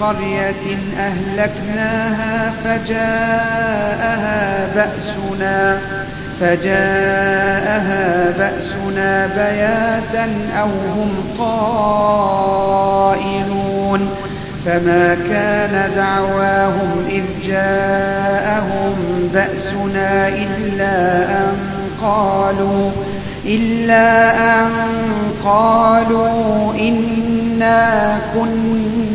قرية أهلكناها فجاءها بأسنا فجاءها بأسنا بياتا أو هم قائلون. فما كان دعواهم إذ جاءهم بأسنا إلا أن قالوا إلا أن قالوا إنا كنا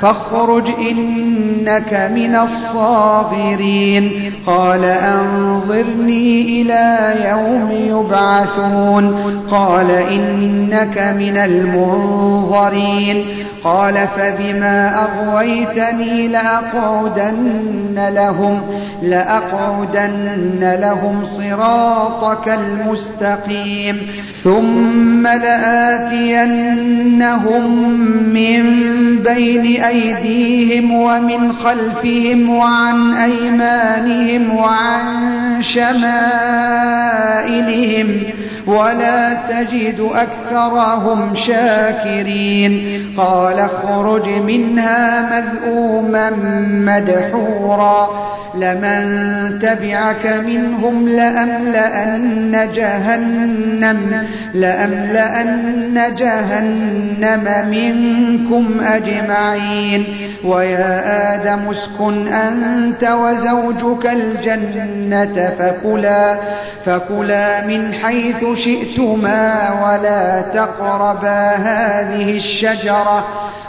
فاخرج إنك من الصاغرين. قال أنظرني إلى يوم يبعثون. قال إنك من المنظرين. قال فبما أغويتني لأقعدن لهم لأقعدن لهم صراطك المستقيم. ثم لآتينهم من بين أيديهم ومن خلفهم وعن أيمانهم وعن شمائلهم ولا تجد أكثرهم شاكرين قال اخرج منها مذءوما مدحورا لمن تبعك منهم لأملأن جهنم لأملأن جهنم منكم أجمعين. ويا آدم اسكن أنت وزوجك الجنة فكلا فكلا من حيث شئتما ولا تقربا هذه الشجرة.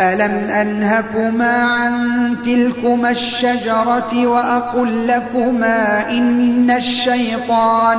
ألم أنهكما عن تلكما الشجرة وأقل لكما إن الشيطان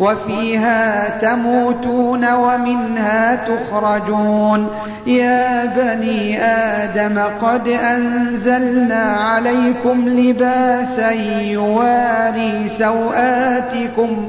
وفيها تموتون ومنها تخرجون. يا بني آدم قد أنزلنا عليكم لباسا يواري سوآتكم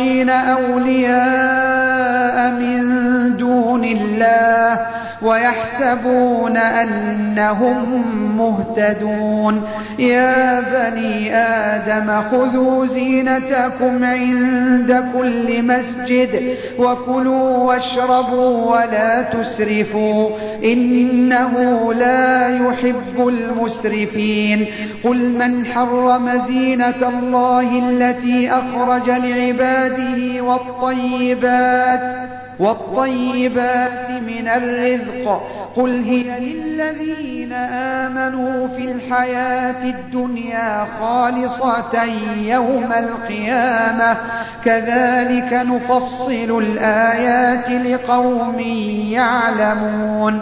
أولياء من دون الله ويحسبون أنهم مهتدون. يا بني آدم خذوا زينتكم عند كل مسجد وكلوا واشربوا ولا تسرفوا. إنه لا يحب المسرفين. قل من حرم زينة الله التي أخرج لعباده والطيبات والطيبات من الرزق. قل هي للذين آمنوا في الحياة الدنيا خالصة يوم القيامة. كذلك نفصل الآيات لقوم يعلمون.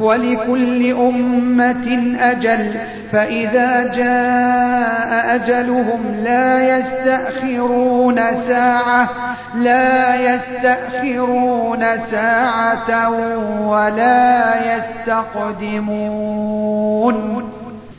ولكل أمة أجل فإذا جاء أجلهم لا يستأخرون ساعة لا يستأخرون ساعة ولا يستقدمون.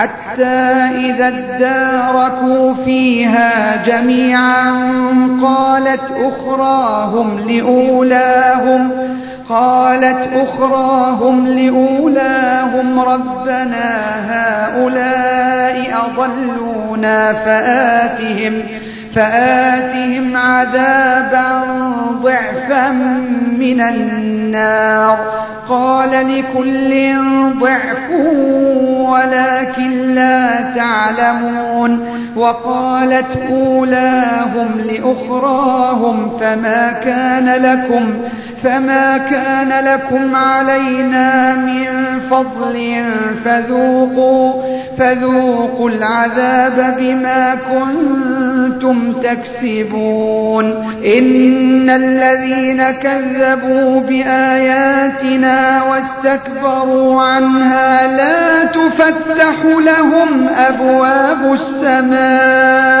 حتى إذا اداركوا فيها جميعا قالت أخراهم لأولاهم قالت أخراهم لأولاهم ربنا هؤلاء أضلونا فآتهم فآتهم عذابا ضعفا من النار. قال لكل ضعف ولكن لا تعلمون وقالت أولاهم لأخراهم فما كان لكم فما كان لكم علينا من فضل فذوقوا فذوقوا العذاب بما كنتم تكسبون إن الذين كذبوا بآياتنا واستكبروا عنها لا تفتح لهم أبواب السماء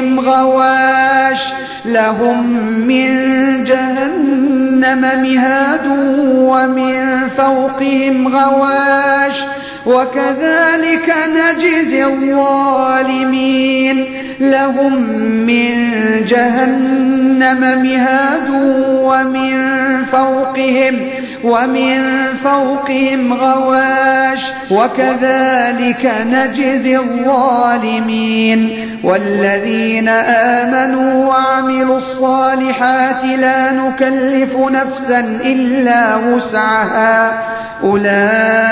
غواش لهم من جهنم مهاد ومن فوقهم غواش وكذلك نجزي الظالمين. لهم من جهنم مهاد ومن فوقهم ومن فوقهم غواش. وكذلك نجزي الظالمين. والذين آمنوا وعملوا الصالحات لا نكلف نفسا إلا وسعها. أولئك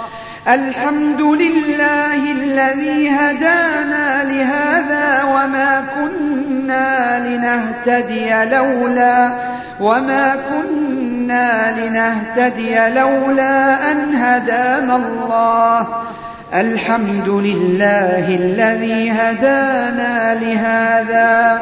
الحمد لله الذي هدانا لهذا وما كنا لنهتدي لولا وما كنا لنهتدي لولا أن هدانا الله. الحمد لله الذي هدانا لهذا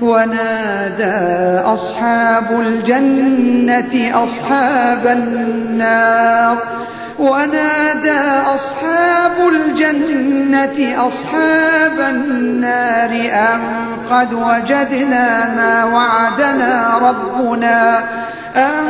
ونادى أصحاب الجنة أصحاب النار. ونادى أصحاب الجنة أصحاب النار أن قد وجدنا ما وعدنا ربنا أن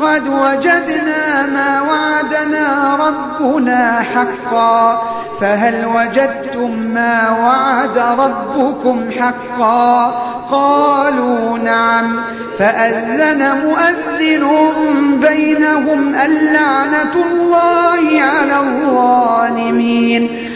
قد وجدنا ما وعدنا ربنا حقا فهل وجدتم ما وعد ربكم حقا قالوا نعم فأذن مؤذن بينهم اللعنة الله على الظالمين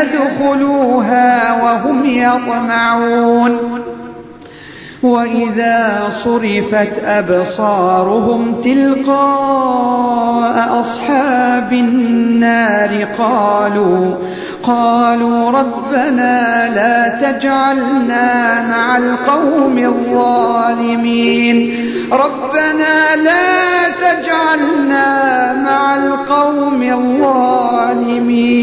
يدخلوها وهم يطمعون. وإذا صرفت أبصارهم تلقاء أصحاب النار قالوا قالوا ربنا لا تجعلنا مع القوم الظالمين. ربنا لا تجعلنا مع القوم الظالمين.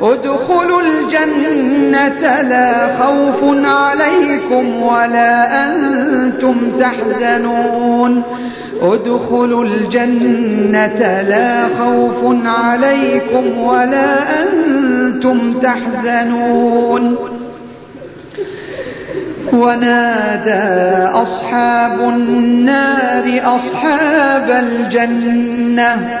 ادخلوا الجنة لا خوف عليكم ولا أنتم تحزنون. ادخلوا الجنة لا خوف عليكم ولا أنتم تحزنون. ونادى أصحاب النار أصحاب الجنة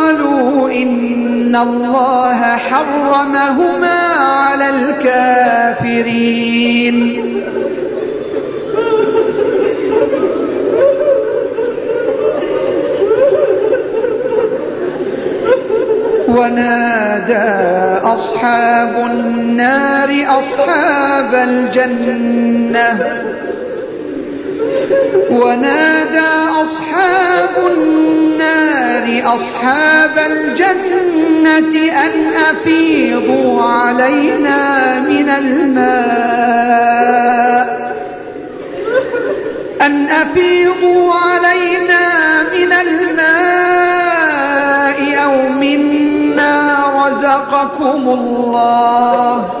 إن الله حرمهما على الكافرين ونادى أصحاب النار أصحاب الجنة ونادى أصحاب النار أصحاب الجنة أن أفيضوا علينا من الماء. أن أفيضوا علينا من الماء أو مما رزقكم الله.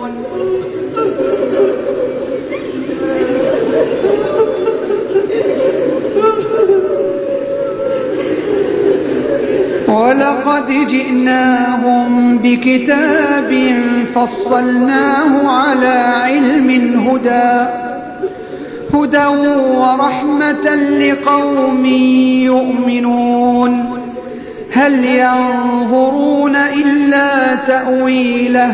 ولقد جئناهم بكتاب فصلناه على علم هدى. هدى ورحمة لقوم يؤمنون. هل ينظرون إلا تأويله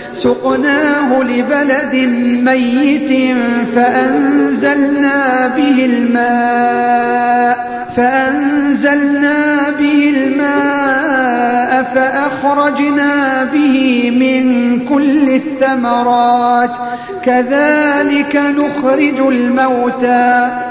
سقناه لبلد ميت فأنزلنا به الماء فأنزلنا به الماء فأخرجنا به من كل الثمرات. كذلك نخرج الموتى.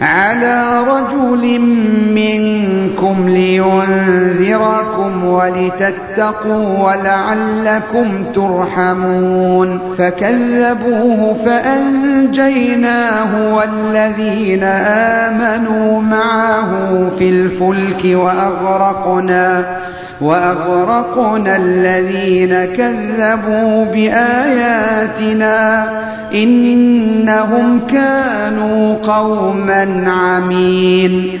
على رجل منكم لينذركم ولتتقوا ولعلكم ترحمون فكذبوه فأنجيناه والذين آمنوا معه في الفلك وأغرقنا وأغرقنا الذين كذبوا بآياتنا إنهم كانوا قوما عمين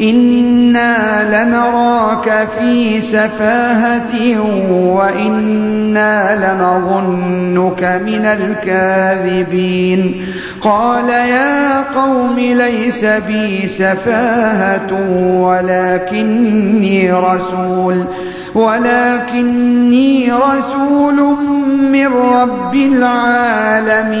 إنا لنراك في سفاهة وإنا لنظنك من الكاذبين قال يا قوم ليس بي سفاهة ولكني رسول ولكني رسول من رب العالمين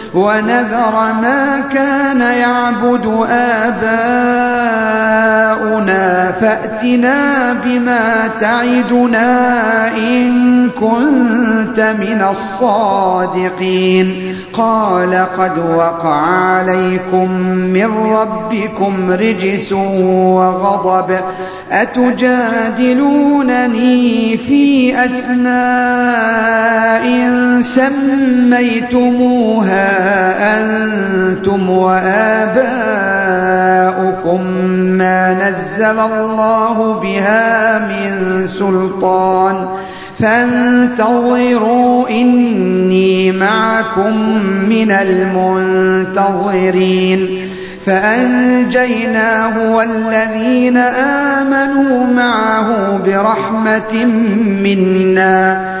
ونذر ما كان يعبد آباؤنا فأتنا بما تعدنا إن كنت من الصادقين. قال قد وقع عليكم من ربكم رجس وغضب. أتجادلونني في أسماء سميتموها أنتم وآباؤكم ما نزل الله بها من سلطان فانتظروا إني معكم من المنتظرين فأنجيناه والذين آمنوا معه برحمة منا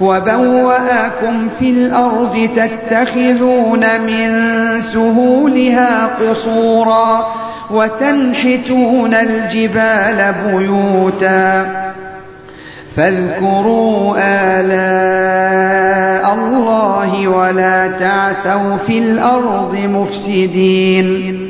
وبوأكم في الأرض تتخذون من سهولها قصورا وتنحتون الجبال بيوتا فاذكروا آلاء الله ولا تعثوا في الأرض مفسدين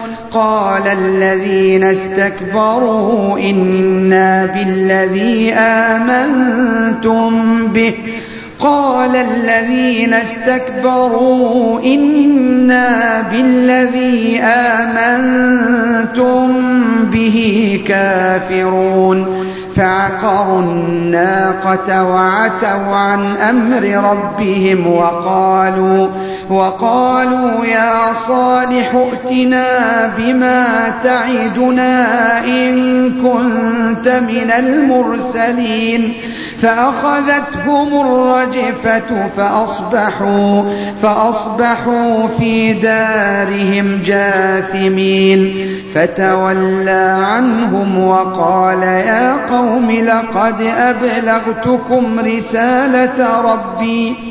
قال الذين استكبروا إنا بالذي آمنتم به. قال الذين استكبروا إنا بالذي آمنتم به كافرون. فعقروا الناقة وعتوا عن أمر ربهم وقالوا وقالوا يا صالح ائتنا بما تعدنا إن كنت من المرسلين فأخذتهم الرجفة فأصبحوا فأصبحوا في دارهم جاثمين فتولى عنهم وقال يا قوم لقد أبلغتكم رسالة ربي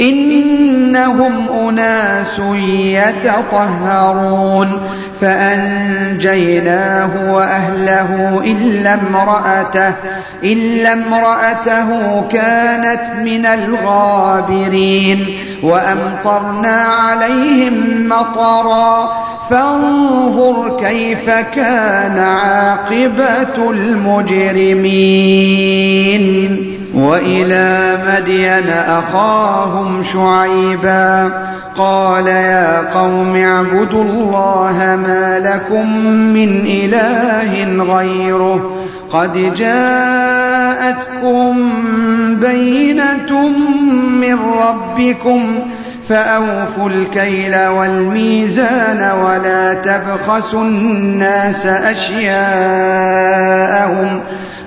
إنهم أناس يتطهرون فأنجيناه وأهله إلا امرأته إلا امرأته كانت من الغابرين وأمطرنا عليهم مطرا. فانظر كيف كان عاقبة المجرمين. وإلى مدين أخاهم شعيبا قال يا قوم اعبدوا الله ما لكم من إله غيره قد جاءتكم بينة من ربكم فأوفوا الكيل والميزان ولا تبخسوا الناس أشياءهم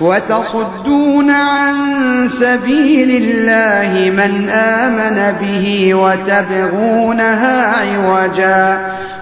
وتصدون عن سبيل الله من آمن به وتبغونها عوجا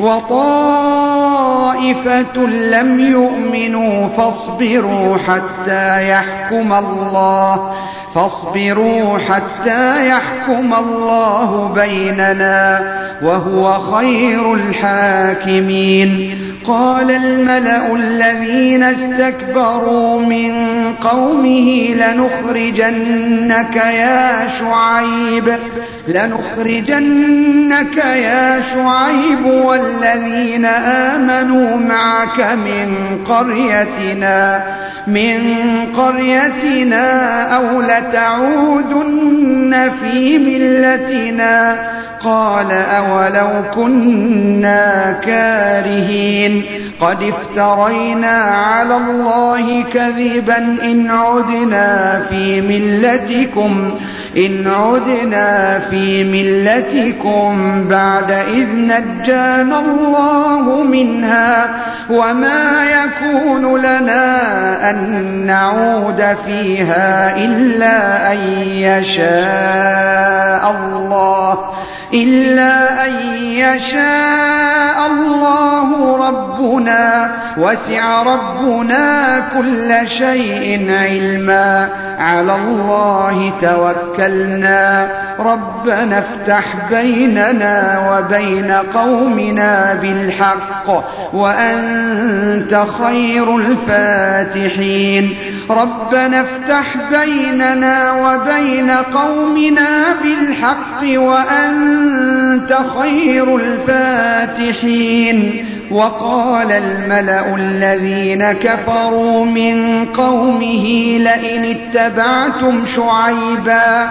وطائفة لم يؤمنوا فاصبروا حتى يحكم الله فاصبروا حتى يحكم الله بيننا وهو خير الحاكمين. قال الملأ الذين استكبروا من قومه لنخرجنك يا شعيب لنخرجنك يا شعيب والذين آمنوا معك من قريتنا من قريتنا أو لتعودن في ملتنا قال أولو كنا كارهين قد افترينا على الله كذبا إن عدنا في ملتكم إن عدنا في ملتكم بعد إذ نجانا الله منها وما يكون لنا أن نعود فيها إلا أن يشاء الله إلا أن يشاء الله ربنا وسع ربنا كل شيء علما على الله توكلنا ربنا افتح بيننا وبين قومنا بالحق وأنت خير الفاتحين. ربنا افتح بيننا وبين قومنا بالحق وأنت خير الفاتحين. وقال الملأ الذين كفروا من قومه لئن اتبعتم شعيبا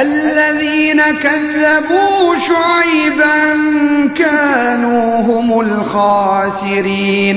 الذين كذبوا شعيبا كانوا هم الخاسرين.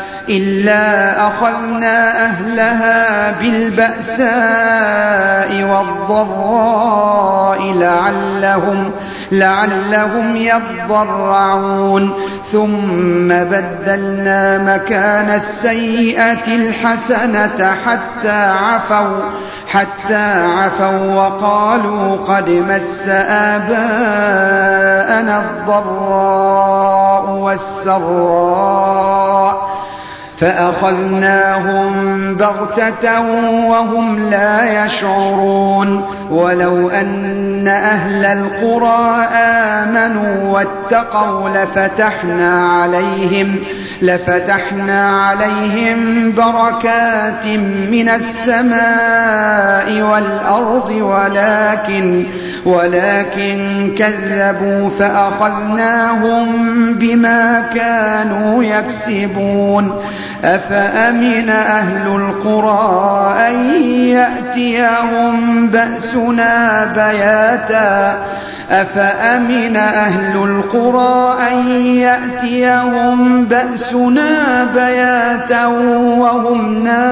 إلا أخذنا أهلها بالبأساء والضراء لعلهم لعلهم يضرعون. ثم بدلنا مكان السيئة الحسنة حتى عفوا حتى عفوا وقالوا قد مس آباءنا الضراء والسراء. فأخذناهم بغتة وهم لا يشعرون ولو أن أهل القرى آمنوا واتقوا لفتحنا عليهم لفتحنا عليهم بركات من السماء والأرض ولكن ولكن كذبوا فأخذناهم بما كانوا يكسبون. أفأمن أهل القرى أن يأتيهم بأسنا بياتا؟ أفأمن أهل القرى أن يأتيهم بأسنا بياتا وهم نائمون؟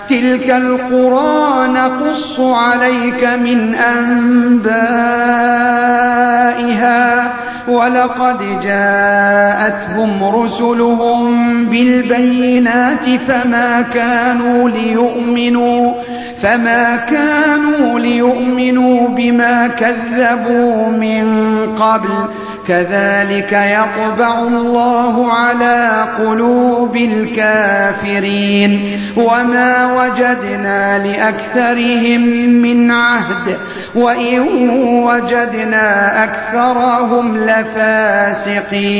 تلك القرى نقص عليك من أنبائها ولقد جاءتهم رسلهم بالبينات فما كانوا ليؤمنوا فما كانوا ليؤمنوا بما كذبوا من قبل. كذلك يطبع الله على قلوب الكافرين. وما وجدنا لأكثرهم من عهد. وإن وجدنا أكثرهم لفاسقين.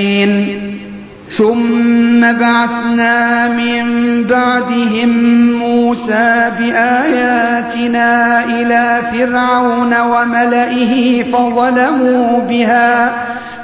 ثم بعثنا من بعدهم موسى بآياتنا إلى فرعون وملئه فظلموا بها.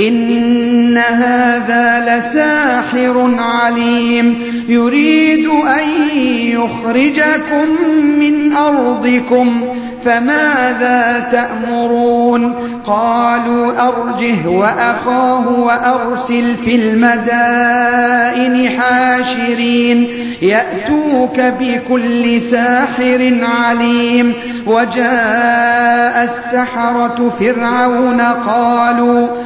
إن هذا لساحر عليم. يريد أن يخرجكم من أرضكم فماذا تأمرون؟ قالوا أرجه وأخاه وأرسل في المدائن حاشرين. يأتوك بكل ساحر عليم. وجاء السحرة فرعون قالوا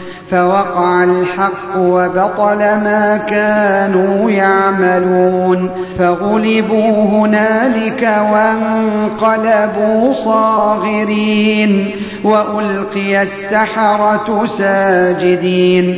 فوقع الحق وبطل ما كانوا يعملون فغلبوا هنالك وانقلبوا صاغرين وألقي السحرة ساجدين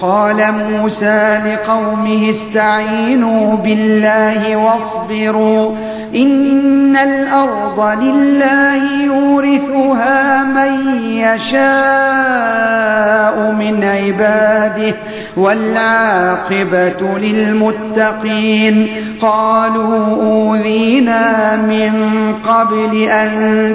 قال موسى لقومه استعينوا بالله واصبروا إن الأرض لله يورثها من يشاء من عباده والعاقبة للمتقين. قالوا أوذينا من قبل أن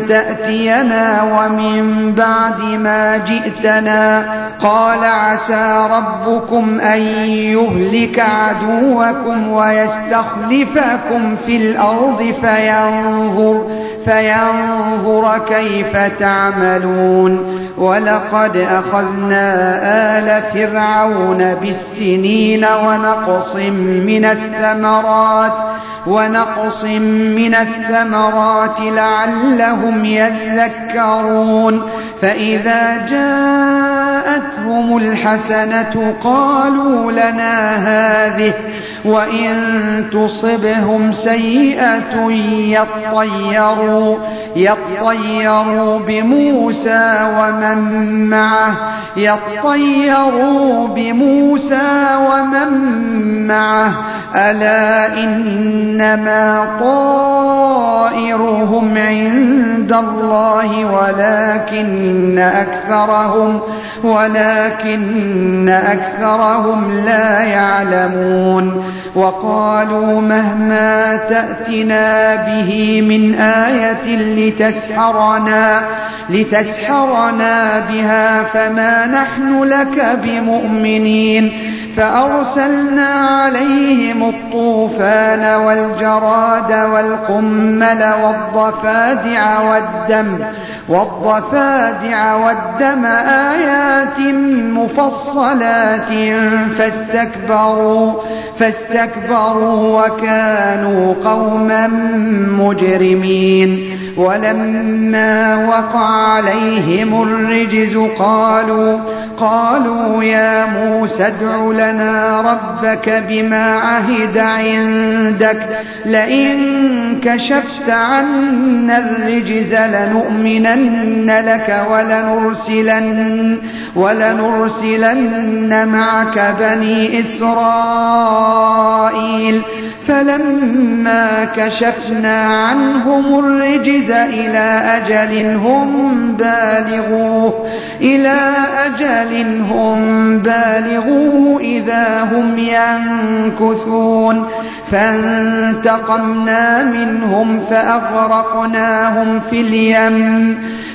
تأتينا ومن بعد ما جئتنا. قال عسى ربكم أن يهلك عدوكم ويستخلفكم في الأرض فينظر فينظر كيف تعملون. ولقد أخذنا آل فرعون بالسنين ونقص من الثمرات. ونقص من الثمرات لعلهم يذكرون. فإذا جاءتهم الحسنة قالوا لنا هذه وإن تصبهم سيئة يطيروا يطيروا بموسى ومن معه يطيروا بموسى ومن معه. ألا إنما طائرهم عند الله ولكن أكثرهم ولكن أكثرهم لا يعلمون. وقالوا مهما تأتنا به من آية لتسحرنا لتسحرنا بها فما نحن لك بمؤمنين. فأرسلنا عليهم الطوفان والجراد والقمل والضفادع والدم والضفادع والدم آيات مفصلات فاستكبروا فاستكبروا وكانوا قوما مجرمين ولما وقع عليهم الرجز قالوا قالوا يا موسى ادع لنا ربك بما عهد عندك. لئن كشفت عنا الرجز لنؤمنن لك ولنرسلن, ولنرسلن معك بني إسرائيل. فلما كشفنا عنهم الرجز إلى أجل هم بالغوه إلى أجل هم بالغوه إذا هم ينكثون. فانتقمنا منهم فأغرقناهم في اليم.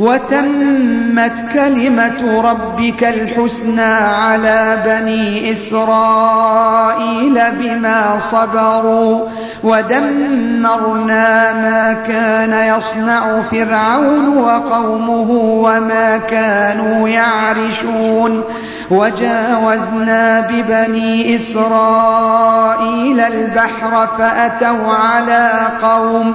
وتمت كلمة ربك الحسنى على بني إسرائيل بما صبروا ودمرنا ما كان يصنع فرعون وقومه وما كانوا يعرشون وجاوزنا ببني إسرائيل البحر فأتوا على قوم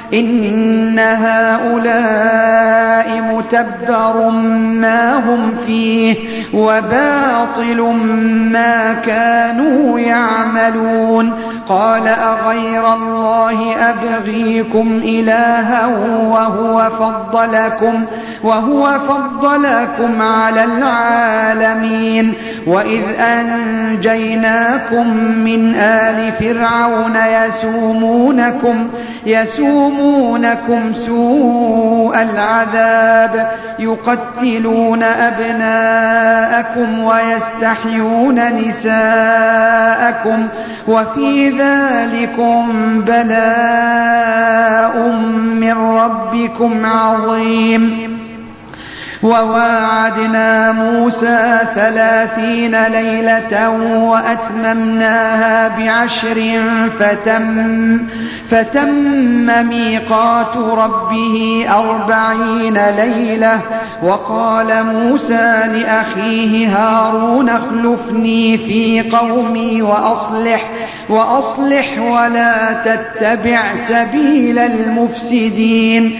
إن هؤلاء متبر ما هم فيه وباطل ما كانوا يعملون قال أغير الله أبغيكم إلها وهو فضلكم وهو فضلكم على العالمين. وإذ أنجيناكم من آل فرعون يسومونكم يسومونكم سوء العذاب يقتلون أبناءكم ويستحيون نساءكم وفي ذلكم بلاء من ربكم عظيم. وواعدنا موسى ثلاثين ليلة وأتممناها بعشر فتم, فتم ميقات ربه أربعين ليلة وقال موسى لأخيه هارون اخلفني في قومي وأصلح وأصلح ولا تتبع سبيل المفسدين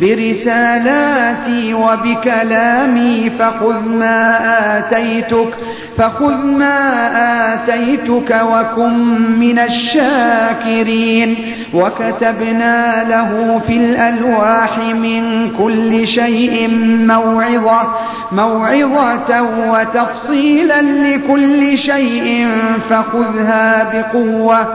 برسالاتي وبكلامي فخذ ما آتيتك فخذ ما آتيتك وكن من الشاكرين. وكتبنا له في الألواح من كل شيء موعظة موعظة وتفصيلا لكل شيء فخذها بقوة.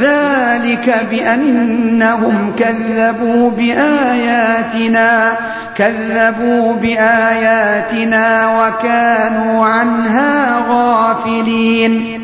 ذلك بأنهم كذبوا بآياتنا كذبوا بآياتنا وكانوا عنها غافلين.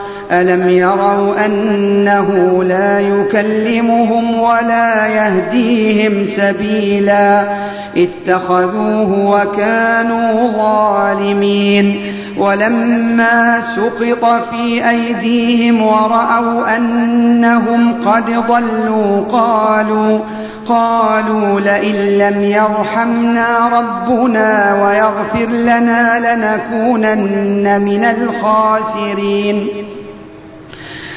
ألم يروا أنه لا يكلمهم ولا يهديهم سبيلا اتخذوه وكانوا ظالمين ولما سقط في أيديهم ورأوا أنهم قد ضلوا قالوا قالوا لئن لم يرحمنا ربنا ويغفر لنا لنكونن من الخاسرين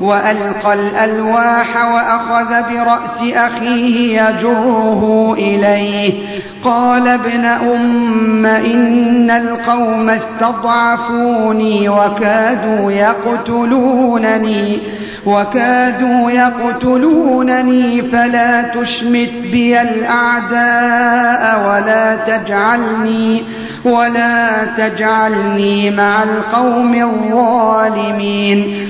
وألقى الألواح وأخذ برأس أخيه يجره إليه. قال ابن أم إن القوم استضعفوني وكادوا يقتلونني وكادوا يقتلونني فلا تشمت بي الأعداء ولا تجعلني ولا تجعلني مع القوم الظالمين.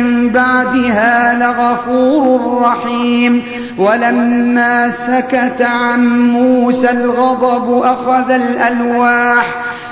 بعدها لغفور رحيم. ولما سكت عن موسى الغضب أخذ الألواح.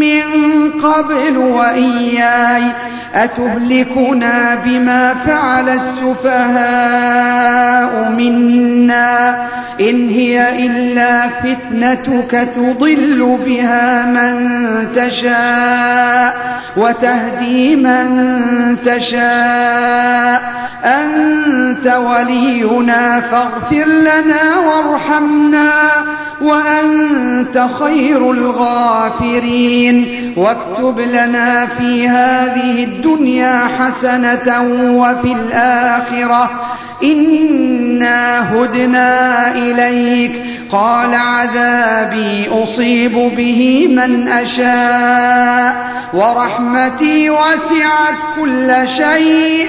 من قبل وإياي أتهلكنا بما فعل السفهاء منا إن هي إلا فتنتك تضل بها من تشاء وتهدي من تشاء أنت ولينا فاغفر لنا وارحمنا وأنت خير الغافرين. واكتب لنا في هذه الدنيا حسنة وفي الآخرة. إنا هدنا إليك. قال عذابي أصيب به من أشاء. ورحمتي وسعت كل شيء.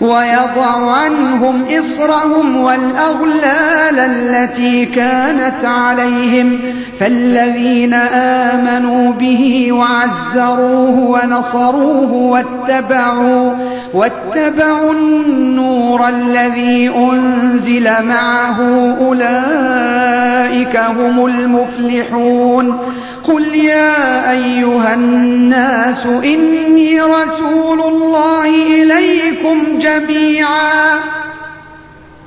ويضع عنهم إصرهم والأغلال التي كانت عليهم فالذين آمنوا به وعزروه ونصروه واتبعوا واتبعوا النور الذي أنزل معه أولئك هم المفلحون. قل يا أيها الناس إني رسول الله إليكم جميعا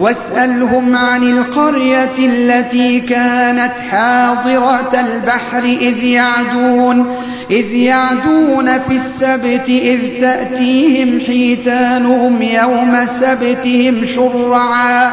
واسألهم عن القرية التي كانت حاضرة البحر إذ يعدون إذ يعدون في السبت إذ تأتيهم حيتانهم يوم سبتهم شرعا.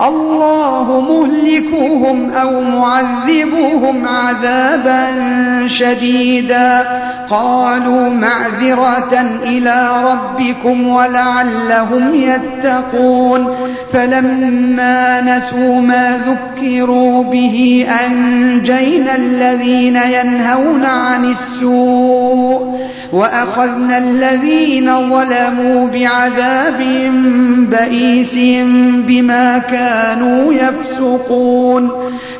الله مهلكهم أو معذبهم عذابا شديدا. قالوا معذرة إلى ربكم ولعلهم يتقون. فلما نسوا ما ذكروا به أنجينا الذين ينهون عن السوء وأخذنا الذين ظلموا بعذاب بئيس بما كانوا يفسقون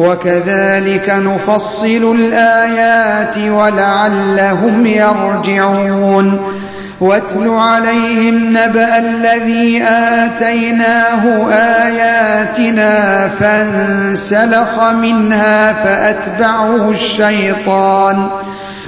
وكذلك نفصل الآيات ولعلهم يرجعون. واتل عليهم نبأ الذي آتيناه آياتنا فانسلخ منها فأتبعه الشيطان.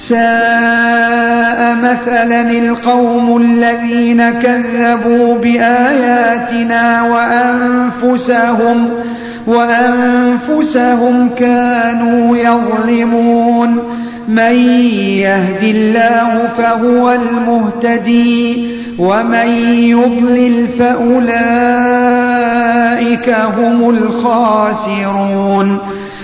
ساء مثلا القوم الذين كذبوا بآياتنا وأنفسهم وأنفسهم كانوا يظلمون. من يهد الله فهو المهتدي ومن يضلل فأولئك هم الخاسرون.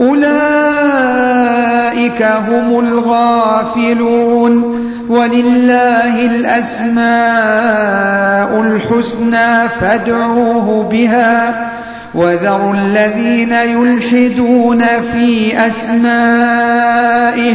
أولئك هم الغافلون ولله الأسماء الحسنى فادعوه بها وذروا الذين يلحدون في أسمائه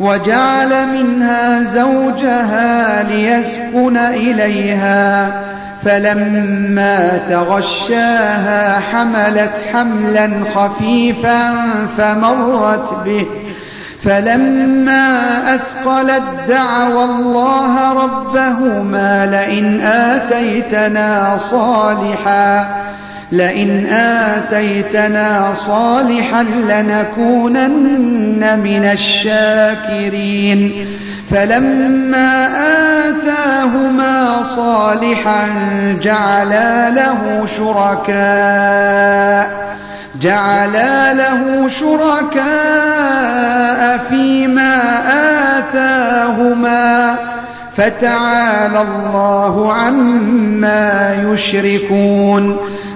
وجعل منها زوجها ليسكن إليها. فلما تغشاها حملت حملا خفيفا فمرت به. فلما أثقلت دعوى الله ربهما لئن آتيتنا صالحا. لئن آتيتنا صالحا لنكونن من الشاكرين. فلما آتاهما صالحا جعلا له شركاء جعلا له شركاء فيما آتاهما فتعالى الله عما يشركون.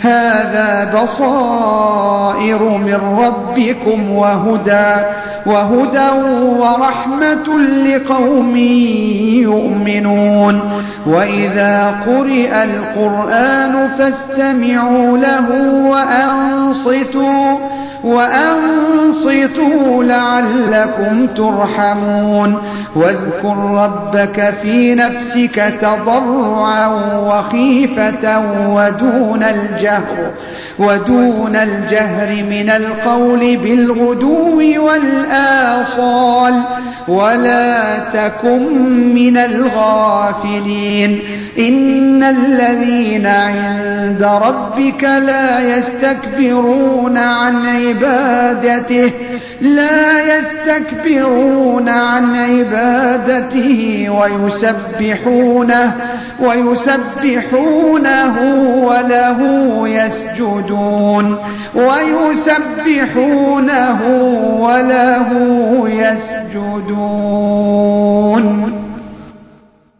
هذا بصائر من ربكم وهدى وهدى ورحمة لقوم يؤمنون. وإذا قرئ القرآن فاستمعوا له وأنصتوا. وأنصتوا لعلكم ترحمون. واذكر ربك في نفسك تضرعا وخيفة ودون الجهر. ودون الجهر من القول بالغدو والآصال ولا تكن من الغافلين. إن الذين عند ربك لا يستكبرون عن عبادته. لا يستكبرون عن عبادته ويسبحونه ويسبحونه وله يسجدون ويسبحونه وله يسجدون.